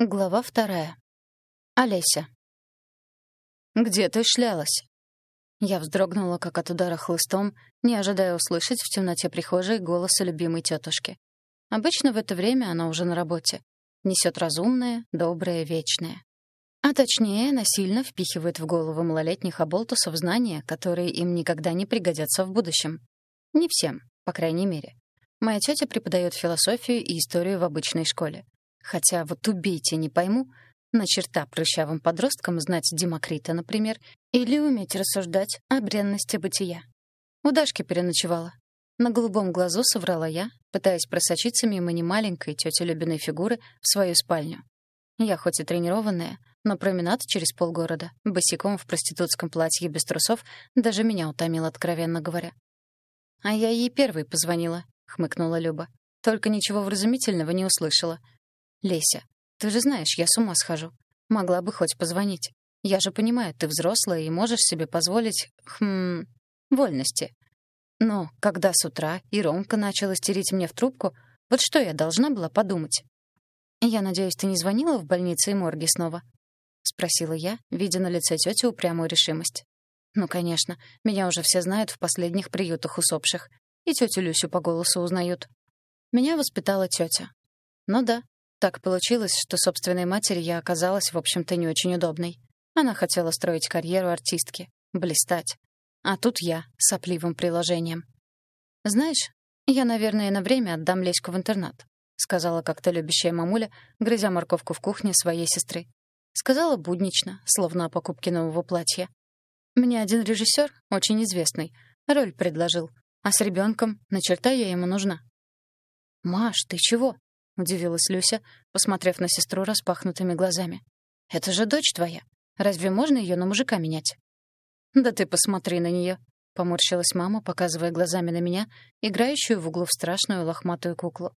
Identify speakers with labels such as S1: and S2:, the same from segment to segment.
S1: Глава вторая. Олеся. «Где ты шлялась?» Я вздрогнула, как от удара хлыстом, не ожидая услышать в темноте прихожей голоса любимой тетушки. Обычно в это время она уже на работе. Несет разумное, доброе, вечное. А точнее, насильно впихивает в голову малолетних оболтусов знания, которые им никогда не пригодятся в будущем. Не всем, по крайней мере. Моя тетя преподает философию и историю в обычной школе. Хотя вот убейте, не пойму, на черта прыщавым подросткам знать Демокрита, например, или уметь рассуждать о бренности бытия. У Дашки переночевала. На голубом глазу соврала я, пытаясь просочиться мимо немаленькой тети Любиной фигуры в свою спальню. Я хоть и тренированная, но променад через полгорода, босиком в проститутском платье без трусов, даже меня утомил, откровенно говоря. «А я ей первой позвонила», — хмыкнула Люба. «Только ничего вразумительного не услышала. «Леся, ты же знаешь, я с ума схожу. Могла бы хоть позвонить. Я же понимаю, ты взрослая и можешь себе позволить... Хм... вольности. Но когда с утра и Ромка начала стереть мне в трубку, вот что я должна была подумать? «Я надеюсь, ты не звонила в больнице и морге снова?» — спросила я, видя на лице тети упрямую решимость. «Ну, конечно, меня уже все знают в последних приютах усопших. И тетю Люсю по голосу узнают. Меня воспитала тетя. Ну да, так получилось, что собственной матери я оказалась, в общем-то, не очень удобной. Она хотела строить карьеру артистки, блистать. А тут я, сопливым приложением. «Знаешь, я, наверное, на время отдам Леську в интернат», сказала как-то любящая мамуля, грызя морковку в кухне своей сестры. Сказала буднично, словно о покупке нового платья. «Мне один режиссер, очень известный, роль предложил, а с ребенком на черта я ему нужна». «Маш, ты чего?» — удивилась Люся, посмотрев на сестру распахнутыми глазами. «Это же дочь твоя. Разве можно ее на мужика менять?» «Да ты посмотри на нее», — поморщилась мама, показывая глазами на меня, играющую в углу в страшную лохматую куклу.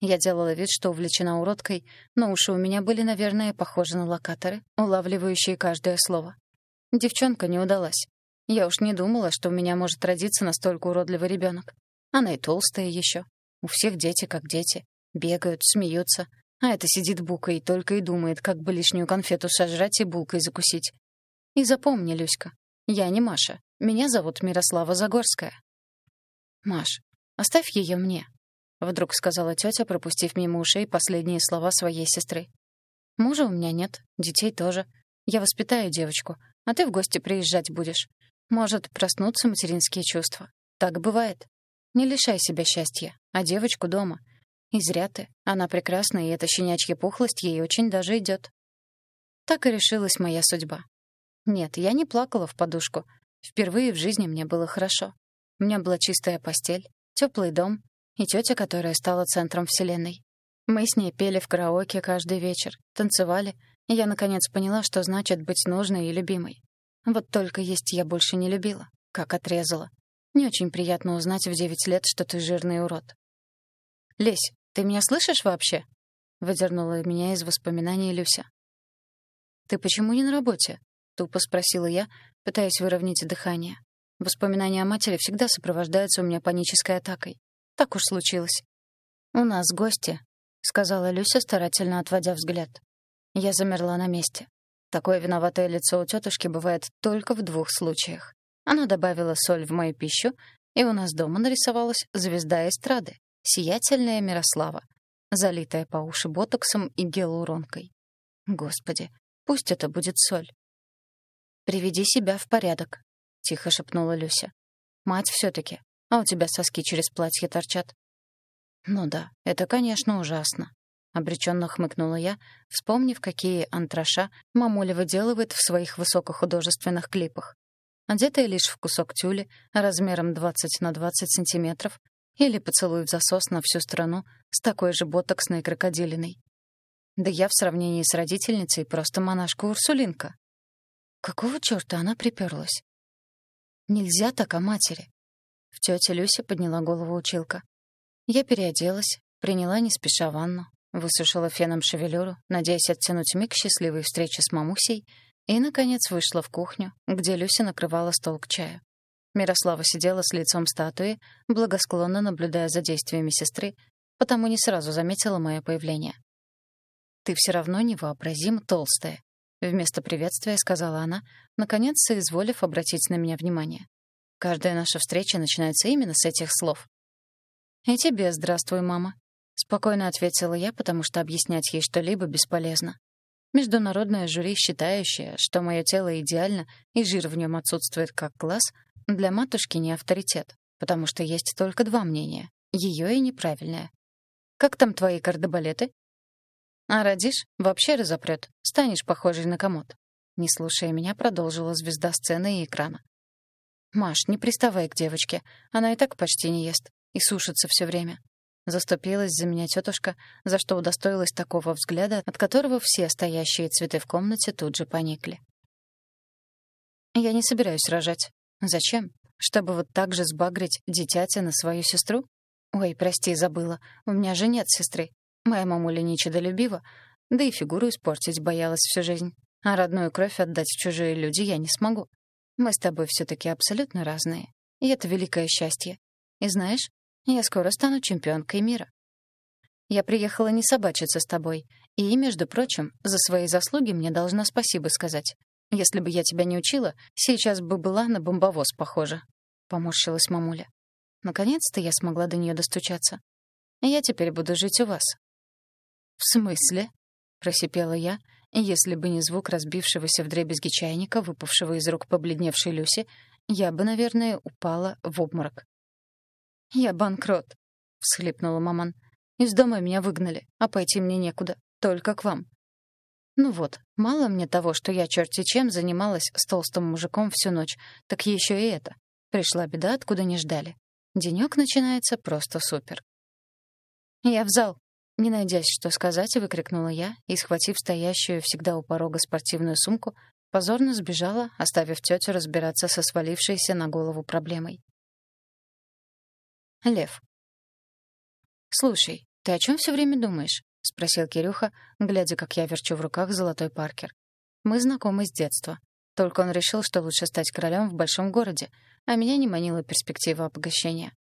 S1: Я делала вид, что увлечена уродкой, но уши у меня были, наверное, похожи на локаторы, улавливающие каждое слово. Девчонка не удалась. Я уж не думала, что у меня может родиться настолько уродливый ребенок. Она и толстая еще. У всех дети как дети. Бегают, смеются. А это сидит бука и только и думает, как бы лишнюю конфету сожрать и булкой закусить. И запомни, Люська, я не Маша. Меня зовут Мирослава Загорская. «Маш, оставь ее мне», — вдруг сказала тетя, пропустив мимо ушей последние слова своей сестры. «Мужа у меня нет, детей тоже. Я воспитаю девочку, а ты в гости приезжать будешь. Может, проснуться материнские чувства. Так бывает. Не лишай себя счастья, а девочку дома — и зря ты. Она прекрасна, и эта щенячья пухлость ей очень даже идет. Так и решилась моя судьба. Нет, я не плакала в подушку. Впервые в жизни мне было хорошо. У меня была чистая постель, теплый дом и тетя, которая стала центром вселенной. Мы с ней пели в караоке каждый вечер, танцевали, и я наконец поняла, что значит быть нужной и любимой. Вот только есть я больше не любила, как отрезала. Не очень приятно узнать в девять лет, что ты жирный урод. «Лесь, «Ты меня слышишь вообще?» — выдернула меня из воспоминаний Люся. «Ты почему не на работе?» — тупо спросила я, пытаясь выровнять дыхание. Воспоминания о матери всегда сопровождаются у меня панической атакой. Так уж случилось. «У нас гости», — сказала Люся, старательно отводя взгляд. Я замерла на месте. Такое виноватое лицо у тетушки бывает только в двух случаях. Она добавила соль в мою пищу, и у нас дома нарисовалась звезда эстрады, Сиятельная Мирослава, залитая по уши ботоксом и гиалуронкой. Господи, пусть это будет соль. «Приведи себя в порядок», — тихо шепнула Люся. «Мать все-таки, а у тебя соски через платье торчат». «Ну да, это, конечно, ужасно», — обреченно хмыкнула я, вспомнив, какие антраша мамуля выделывает в своих высокохудожественных клипах. Одетая лишь в кусок тюли размером 20 на 20 сантиметров, или поцелуй в засос на всю страну с такой же ботоксной крокодилиной. Да я в сравнении с родительницей просто монашка-урсулинка. Какого чёрта она приперлась? Нельзя так о матери. В тёте Люся подняла голову училка. Я переоделась, приняла не спеша ванну, высушила феном шевелюру, надеясь оттянуть миг счастливой встречи с мамусей, и, наконец, вышла в кухню, где Люся накрывала стол к чаю. Мирослава сидела с лицом статуи, благосклонно наблюдая за действиями сестры, потому не сразу заметила мое появление. ты все равно невообразимо толстая. Вместо приветствия сказала она, наконец соизволив обратить на меня внимание. Каждая наша встреча начинается именно с этих слов. «И тебе здравствуй, мама», — спокойно ответила я, потому что объяснять ей что-либо бесполезно. Международное жюри, считающее, что мое тело идеально и жир в нем отсутствует как класс, для матушки не авторитет, потому что есть только два мнения — ее и неправильное. «Как там твои кардебалеты?» «А родишь, вообще разопрёт, станешь похожей на комод», — не слушая меня, продолжила звезда сцены и экрана. «Маш, не приставай к девочке. Она и так почти не ест. И сушится все время». Заступилась за меня тетушка, за что удостоилась такого взгляда, от которого все стоящие цветы в комнате тут же поникли. «Я не собираюсь рожать. Зачем? Чтобы вот так же сбагрить дитятя на свою сестру? Ой, прости, забыла. У меня же нет сестры. Моя мамуля не чудолюбива, да и фигуру испортить боялась всю жизнь. А родную кровь отдать в чужие люди я не смогу. Мы с тобой все-таки абсолютно разные. И это великое счастье. И знаешь, я скоро стану чемпионкой мира. Я приехала не собачиться с тобой. И, между прочим, за свои заслуги мне должна спасибо сказать. Если бы я тебя не учила, сейчас бы была на бомбовоз похожа. Поморщилась мамуля. Наконец-то я смогла до нее достучаться. Я теперь буду жить у вас. В смысле? Просипела я, если бы не звук разбившегося вдребезги чайника, выпавшего из рук побледневшей Люси, я бы, наверное, упала в обморок. «Я банкрот», — всхлипнула маман. «Из дома меня выгнали, а пойти мне некуда, только к вам». Ну вот, мало мне того, что я черти чем занималась с толстым мужиком всю ночь, так еще и это. Пришла беда, откуда не ждали. Денек начинается просто супер. «Я в зал», не найдясь, что сказать, выкрикнула я и, схватив стоящую всегда у порога спортивную сумку, позорно сбежала, оставив тетю разбираться со свалившейся на голову проблемой. Лев. «Слушай, ты о чем все время думаешь?» — спросил Кирюха, глядя, как я верчу в руках золотой паркер. «Мы знакомы с детства. Только он решил, что лучше стать королем в большом городе, а меня не манила перспектива обогащения.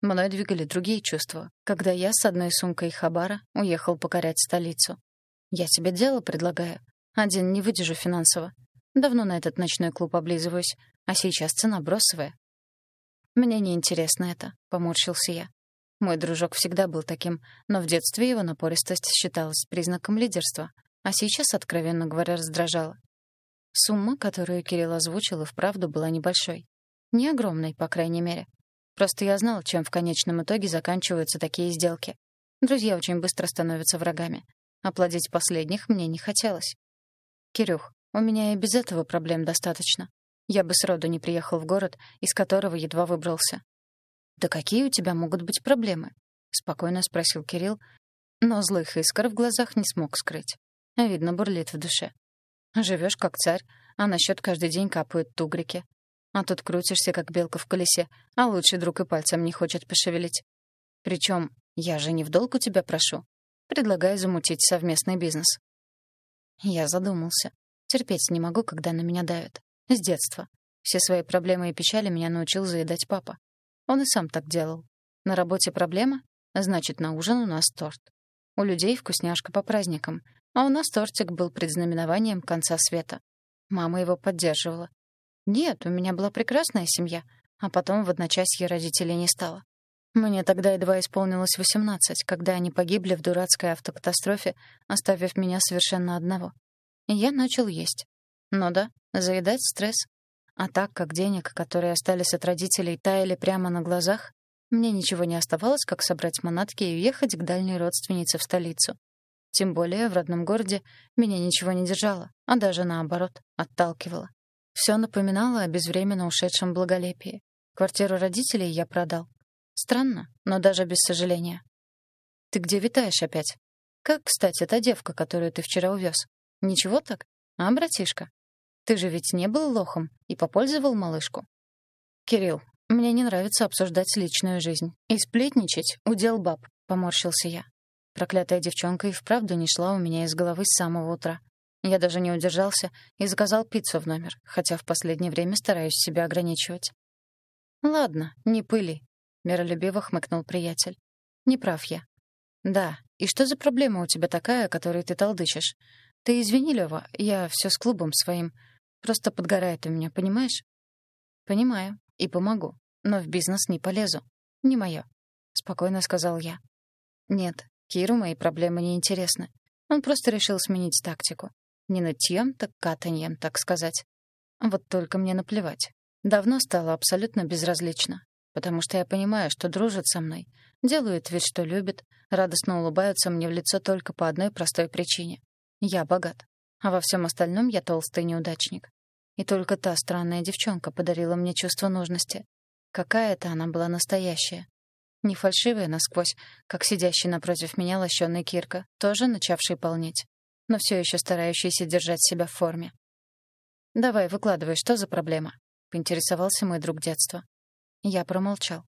S1: Мной двигали другие чувства, когда я с одной сумкой хабара уехал покорять столицу. Я тебе дело предлагаю. Один не выдержу финансово. Давно на этот ночной клуб облизываюсь, а сейчас цена бросовая. Мне не интересно это, поморщился я. Мой дружок всегда был таким, но в детстве его напористость считалась признаком лидерства, а сейчас, откровенно говоря, раздражала. Сумма, которую Кирилл озвучил, и вправду была небольшой. Не огромной, по крайней мере. Просто я знал, чем в конечном итоге заканчиваются такие сделки. Друзья очень быстро становятся врагами. Оплодить последних мне не хотелось. «Кирюх, у меня и без этого проблем достаточно. Я бы сроду не приехал в город, из которого едва выбрался». «Да какие у тебя могут быть проблемы?» — спокойно спросил Кирилл, но злых искр в глазах не смог скрыть. Видно, бурлит в душе. Живешь как царь, а на счет каждый день капают тугрики. А тут крутишься, как белка в колесе, а лучший друг и пальцем не хочет пошевелить. Причем я же не в долг у тебя прошу. Предлагаю замутить совместный бизнес. Я задумался. Терпеть не могу, когда на меня давят. С детства. Все свои проблемы и печали меня научил заедать папа. Он и сам так делал. На работе проблема? Значит, на ужин у нас торт. У людей вкусняшка по праздникам, а у нас тортик был предзнаменованием конца света. Мама его поддерживала. Нет, у меня была прекрасная семья, а потом в одночасье родителей не стало. Мне тогда едва исполнилось 18, когда они погибли в дурацкой автокатастрофе, оставив меня совершенно одного. И я начал есть. Ну да, заедать стресс. А так как денег, которые остались от родителей, таяли прямо на глазах, мне ничего не оставалось, как собрать манатки и уехать к дальней родственнице в столицу. Тем более в родном городе меня ничего не держало, а даже наоборот, отталкивало. Все напоминало о безвременно ушедшем благолепии. Квартиру родителей я продал. Странно, но даже без сожаления. «Ты где витаешь опять? Как, кстати, та девка, которую ты вчера увез? Ничего так? А, братишка? Ты же ведь не был лохом и попользовал малышку?» «Кирилл, мне не нравится обсуждать личную жизнь. И сплетничать — удел баб», — поморщился я. Проклятая девчонка и вправду не шла у меня из головы с самого утра. Я даже не удержался и заказал пиццу в номер, хотя в последнее время стараюсь себя ограничивать. «Ладно, не пыли», — миролюбиво хмыкнул приятель. «Не прав я. Да, И что за проблема у тебя такая, о которой ты толдычишь? Ты извини, Лёва, я всё с клубом своим. Просто подгорает у меня, понимаешь? Понимаю. И помогу. Но в бизнес не полезу. Не моё. Спокойно сказал я. Нет, Киру мои проблемы не интересны. Он просто решил сменить тактику. Не нытьем, так катаньем, так сказать. Вот только мне наплевать. Давно стало абсолютно безразлично. Потому что я понимаю, что дружат со мной. Делают вид, что любят. Радостно улыбаются мне в лицо только по одной простой причине. Я богат. А во всем остальном я толстый неудачник. И только та странная девчонка подарила мне чувство нужности. Какая-то она была настоящая. Не фальшивая насквозь, как сидящий напротив меня лощеный Кирка, тоже начавший полнеть, но все еще старающийся держать себя в форме. «Давай, выкладывай, что за проблема?» — поинтересовался мой друг детства. Я промолчал.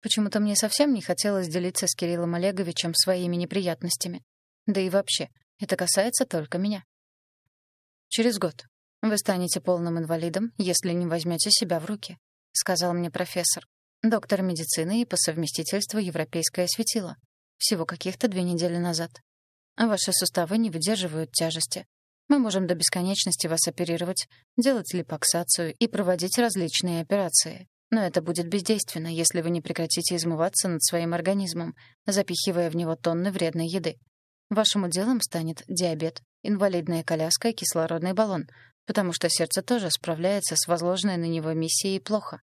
S1: Почему-то мне совсем не хотелось делиться с Кириллом Олеговичем своими неприятностями. Да и вообще, это касается только меня. «Через год вы станете полным инвалидом, если не возьмете себя в руки», — сказал мне профессор. Доктор медицины и по совместительству европейское светило. Всего каких-то две недели назад. Ваши суставы не выдерживают тяжести. Мы можем до бесконечности вас оперировать, делать липоксацию и проводить различные операции. Но это будет бездейственно, если вы не прекратите измываться над своим организмом, запихивая в него тонны вредной еды. Вашим делом станет диабет, инвалидная коляска и кислородный баллон, потому что сердце тоже справляется с возложенной на него миссией плохо.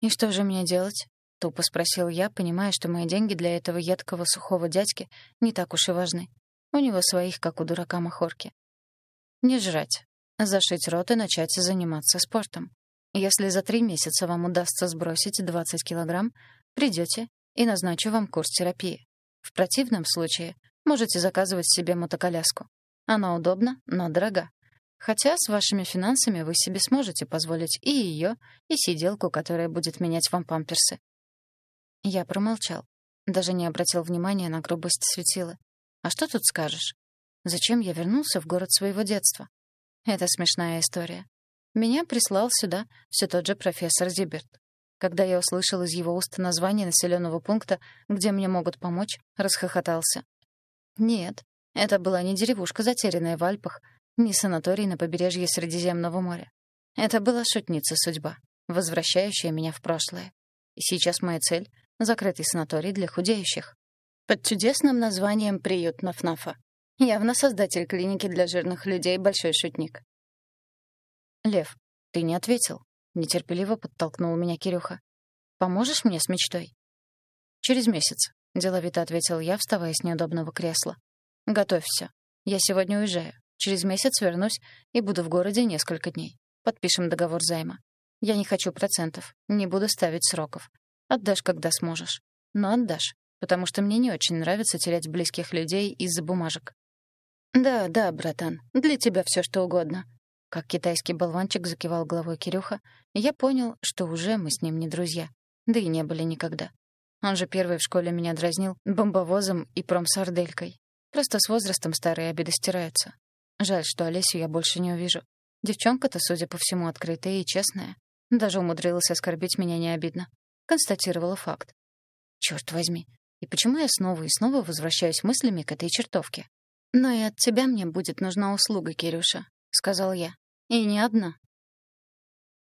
S1: «И что же мне делать?» — тупо спросил я, понимая, что мои деньги для этого едкого сухого дядьки не так уж и важны. У него своих, как у дурака махорки. Не жрать. Зашить рот и начать заниматься спортом. Если за три месяца вам удастся сбросить 20 килограмм, придете и назначу вам курс терапии. В противном случае можете заказывать себе мотоколяску. Она удобна, но дорога. Хотя с вашими финансами вы себе сможете позволить и ее, и сиделку, которая будет менять вам памперсы. Я промолчал, даже не обратил внимания на грубость светила. А что тут скажешь? Зачем я вернулся в город своего детства? Это смешная история. Меня прислал сюда все тот же профессор Зиберт. Когда я услышал из его уст название населенного пункта, где мне могут помочь, расхохотался. Нет, это была не деревушка, затерянная в Альпах, не санаторий на побережье Средиземного моря. Это была шутница судьба, возвращающая меня в прошлое. И сейчас моя цель — закрытый санаторий для худеющих. Под чудесным названием «Приют Нафнафа». Явно создатель клиники для жирных людей — большой шутник. «Лев, ты не ответил», — нетерпеливо подтолкнул меня Кирюха. «Поможешь мне с мечтой?» «Через месяц», — деловито ответил я, вставая с неудобного кресла. «Готовься. Я сегодня уезжаю. Через месяц вернусь и буду в городе несколько дней. Подпишем договор займа. Я не хочу процентов, не буду ставить сроков. Отдашь, когда сможешь. Но отдашь, потому что мне не очень нравится терять близких людей из-за бумажек. Да, да, братан, для тебя все что угодно. Как китайский болванчик закивал головой Кирюха, я понял, что уже мы с ним не друзья. Да и не были никогда. Он же первый в школе меня дразнил бомбовозом и промсарделькой. Просто с возрастом старые обиды стираются. Жаль, что Олесю я больше не увижу. Девчонка-то, судя по всему, открытая и честная. Даже умудрилась оскорбить меня не обидно. Констатировала факт. Черт возьми, и почему я снова и снова возвращаюсь мыслями к этой чертовке? «Но и от тебя мне будет нужна услуга, Кирюша», — сказал я. «И не одна.